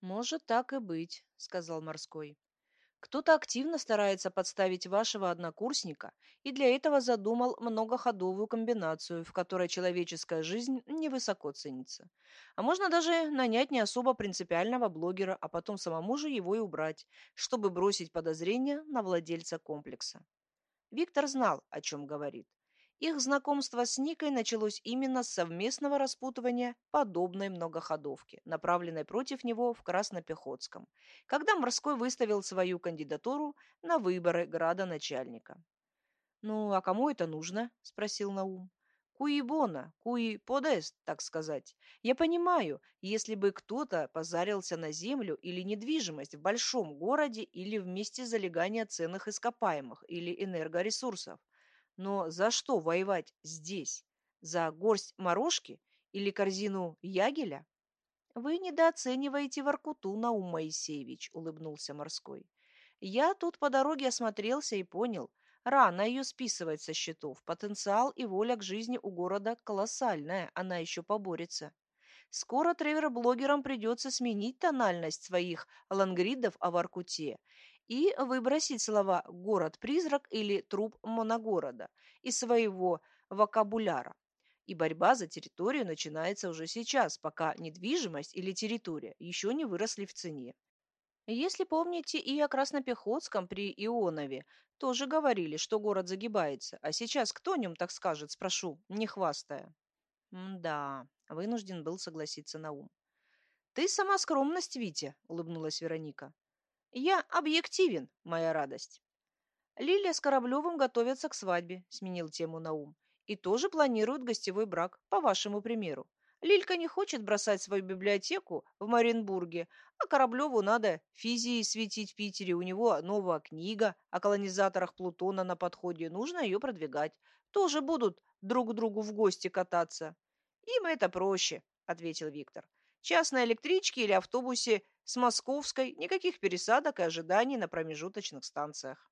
Может так и быть, сказал морской. Кто-то активно старается подставить вашего однокурсника и для этого задумал многоходовую комбинацию, в которой человеческая жизнь невысоко ценится. А можно даже нанять не особо принципиального блогера, а потом самому же его и убрать, чтобы бросить подозрения на владельца комплекса. Виктор знал, о чем говорит. Их знакомство с Никой началось именно с совместного распутывания подобной многоходовки, направленной против него в Краснопехотском, когда Морской выставил свою кандидатуру на выборы градоначальника. «Ну, а кому это нужно?» – спросил Наум. «Куи бона, куи подест, так сказать. Я понимаю, если бы кто-то позарился на землю или недвижимость в большом городе или в месте залегания ценных ископаемых или энергоресурсов, но за что воевать здесь? За горсть морожки или корзину ягеля? Вы недооцениваете Воркуту, Наум Моисеевич, улыбнулся морской. Я тут по дороге осмотрелся и понял, рано ее списывать со счетов. Потенциал и воля к жизни у города колоссальная, она еще поборется. Скоро тревер-блогерам придется сменить тональность своих лангридов о Воркуте и выбросить слова «город-призрак» или «труп моногорода» из своего вокабуляра. И борьба за территорию начинается уже сейчас, пока недвижимость или территория еще не выросли в цене. Если помните, и о Краснопехотском при Ионове тоже говорили, что город загибается, а сейчас кто о нем так скажет, спрошу, не хвастая. «Да», — вынужден был согласиться Наум. «Ты сама скромность, Витя», — улыбнулась Вероника. Я объективен, моя радость. Лилия с Кораблевым готовятся к свадьбе, сменил тему Наум. И тоже планируют гостевой брак, по вашему примеру. Лилька не хочет бросать свою библиотеку в Маринбурге, а Кораблеву надо физией светить в Питере. У него новая книга о колонизаторах Плутона на подходе. Нужно ее продвигать. Тоже будут друг к другу в гости кататься. Им это проще, ответил Виктор. Частной электричке или автобусе с Московской никаких пересадок и ожиданий на промежуточных станциях.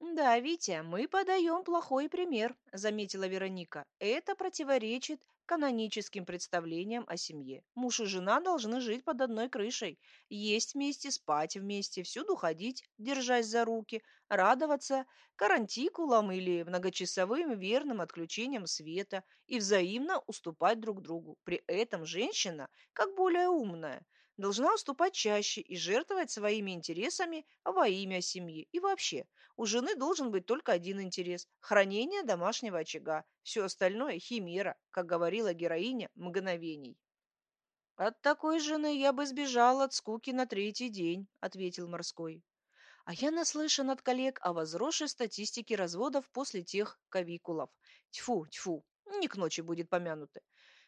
«Да, Витя, мы подаем плохой пример», — заметила Вероника. «Это противоречит каноническим представлениям о семье. Муж и жена должны жить под одной крышей, есть вместе, спать вместе, всюду ходить, держась за руки, радоваться карантикулам или многочасовым верным отключениям света и взаимно уступать друг другу. При этом женщина, как более умная, должна уступать чаще и жертвовать своими интересами во имя семьи. И вообще, у жены должен быть только один интерес – хранение домашнего очага. Все остальное – химера, как говорила героиня мгновений. «От такой жены я бы сбежал от скуки на третий день», – ответил морской. А я наслышан от коллег о возросшей статистике разводов после тех кавикулов. Тьфу, тьфу, не к ночи будет помянуты.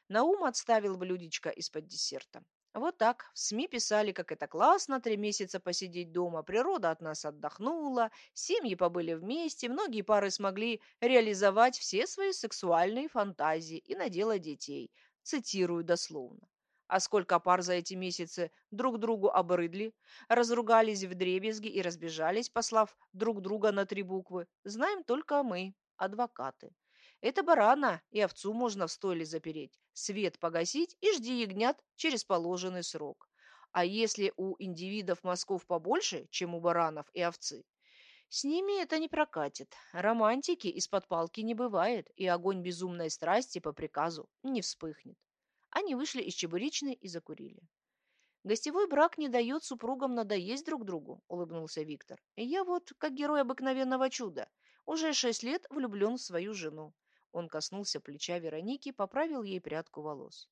Наум отставил блюдечко из-под десерта. Вот так в СМИ писали, как это классно, три месяца посидеть дома, природа от нас отдохнула, семьи побыли вместе, многие пары смогли реализовать все свои сексуальные фантазии и наделать детей. Цитирую дословно. А сколько пар за эти месяцы друг другу обрыдли, разругались в дребезги и разбежались, послав друг друга на три буквы, знаем только мы, адвокаты. Это барана и овцу можно в стойле запереть, свет погасить и жди ягнят через положенный срок. А если у индивидов мозгов побольше, чем у баранов и овцы, с ними это не прокатит. Романтики из-под палки не бывает, и огонь безумной страсти по приказу не вспыхнет. Они вышли из чебуречной и закурили. «Гостевой брак не дает супругам надоесть друг другу», — улыбнулся Виктор. «Я вот, как герой обыкновенного чуда, уже шесть лет влюблен в свою жену. Он коснулся плеча Вероники, поправил ей прядку волос.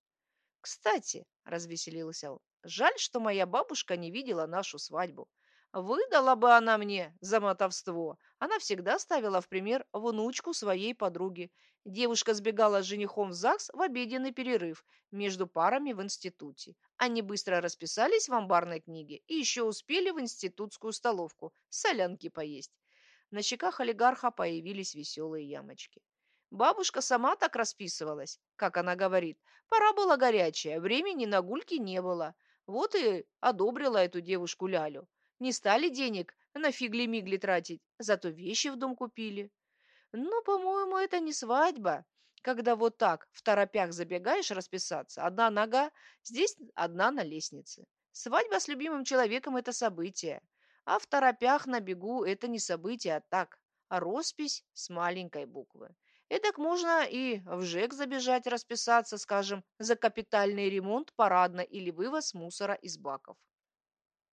«Кстати», — развеселился он, — «жаль, что моя бабушка не видела нашу свадьбу. Выдала бы она мне за мотовство. Она всегда ставила в пример внучку своей подруги. Девушка сбегала с женихом в ЗАГС в обеденный перерыв между парами в институте. Они быстро расписались в амбарной книге и еще успели в институтскую столовку солянки поесть. На щеках олигарха появились веселые ямочки. Бабушка сама так расписывалась, как она говорит. Пора была горячая, времени на гульки не было. Вот и одобрила эту девушку Лялю. Не стали денег на фигли-мигли тратить, зато вещи в дом купили. Но, по-моему, это не свадьба, когда вот так в торопях забегаешь расписаться. Одна нога, здесь одна на лестнице. Свадьба с любимым человеком– это событие, а в торопях на бегу– это не событие, а так, а роспись с маленькой буквы. Эдак можно и в ЖЭК забежать расписаться, скажем, за капитальный ремонт парадно или вывоз мусора из баков.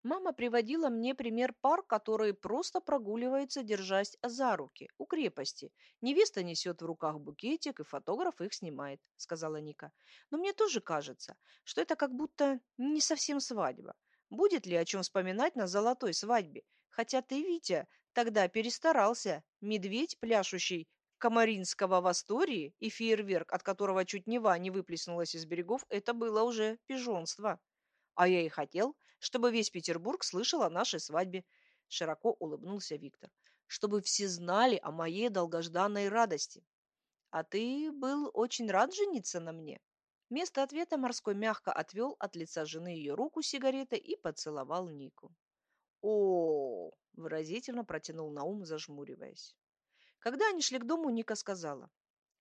Мама приводила мне пример пар, которые просто прогуливаются, держась за руки, у крепости. Невеста несет в руках букетик, и фотограф их снимает, сказала Ника. Но мне тоже кажется, что это как будто не совсем свадьба. Будет ли о чем вспоминать на золотой свадьбе? Хотя ты, Витя, тогда перестарался. Медведь, пляшущий Комаринского в Астории, и фейерверк, от которого чуть Нева не выплеснулась из берегов, это было уже пижонство. А я и хотел, чтобы весь Петербург слышал о нашей свадьбе. Широко улыбнулся Виктор. Чтобы все знали о моей долгожданной радости. А ты был очень рад жениться на мне? Вместо ответа морской мягко отвел от лица жены ее руку с сигаретой и поцеловал Нику. О, выразительно протянул Наум, зажмуриваясь. Когда они шли к дому, Ника сказала.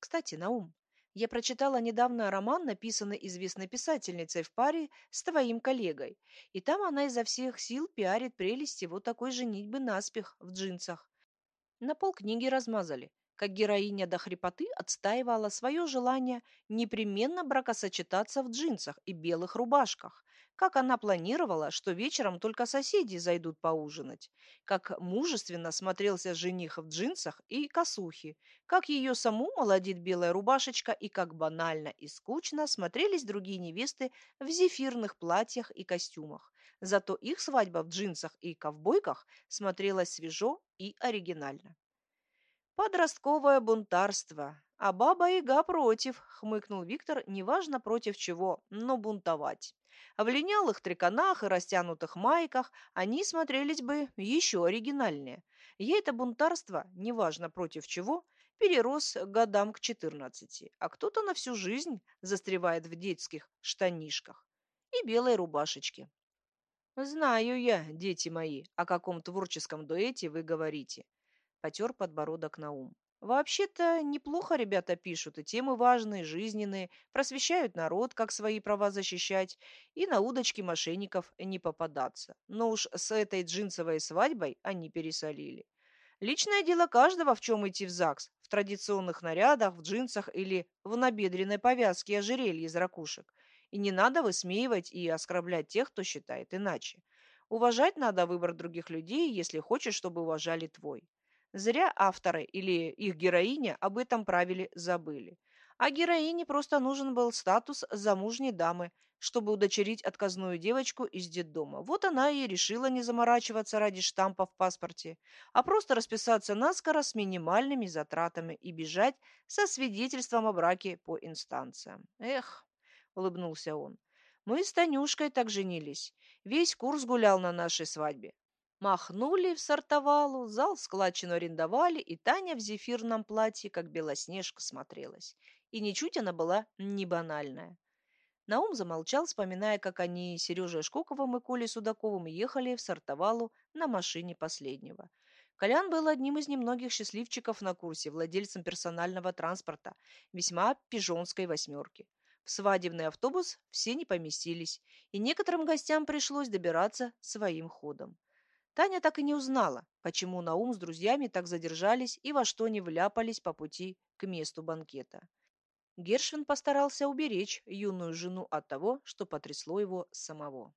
Кстати, Наум, я прочитала недавно роман, написанный известной писательницей в паре с твоим коллегой, и там она изо всех сил пиарит прелести вот такой женитьбы наспех в джинсах. На полкниги размазали, как героиня до хрипоты отстаивала свое желание непременно бракосочетаться в джинсах и белых рубашках, как она планировала, что вечером только соседи зайдут поужинать, как мужественно смотрелся жених в джинсах и косухе, как ее саму молодит белая рубашечка и как банально и скучно смотрелись другие невесты в зефирных платьях и костюмах. Зато их свадьба в джинсах и ковбойках смотрелась свежо и оригинально. Подростковое бунтарство. А баба-яга против, хмыкнул Виктор, неважно против чего, но бунтовать. А в линялых триконах и растянутых майках они смотрелись бы еще оригинальнее. Ей это бунтарство, неважно против чего, перерос годам к 14, а кто-то на всю жизнь застревает в детских штанишках и белой рубашечке. «Знаю я, дети мои, о каком творческом дуэте вы говорите», — потер подбородок на ум. Вообще-то неплохо ребята пишут, и темы важные, жизненные, просвещают народ, как свои права защищать, и на удочки мошенников не попадаться. Но уж с этой джинсовой свадьбой они пересолили. Личное дело каждого, в чем идти в ЗАГС, в традиционных нарядах, в джинсах или в набедренной повязке и ожерелье из ракушек. И не надо высмеивать и оскорблять тех, кто считает иначе. Уважать надо выбор других людей, если хочешь, чтобы уважали твой. Зря авторы или их героиня об этом правиле забыли. А героине просто нужен был статус замужней дамы, чтобы удочерить отказную девочку из детдома. Вот она и решила не заморачиваться ради штампа в паспорте, а просто расписаться наскоро с минимальными затратами и бежать со свидетельством о браке по инстанциям. Эх, улыбнулся он. Мы с Танюшкой так женились. Весь курс гулял на нашей свадьбе. Махнули в сортовалу, зал складчину арендовали, и Таня в зефирном платье, как белоснежка, смотрелась. И ничуть она была не банальная. Наум замолчал, вспоминая, как они с Сережей Шкоковым и Колей Судаковым ехали в сортовалу на машине последнего. Колян был одним из немногих счастливчиков на курсе, владельцем персонального транспорта, весьма пижонской восьмерки. В свадебный автобус все не поместились, и некоторым гостям пришлось добираться своим ходом. Таня так и не узнала, почему Наум с друзьями так задержались и во что не вляпались по пути к месту банкета. Гершвин постарался уберечь юную жену от того, что потрясло его самого.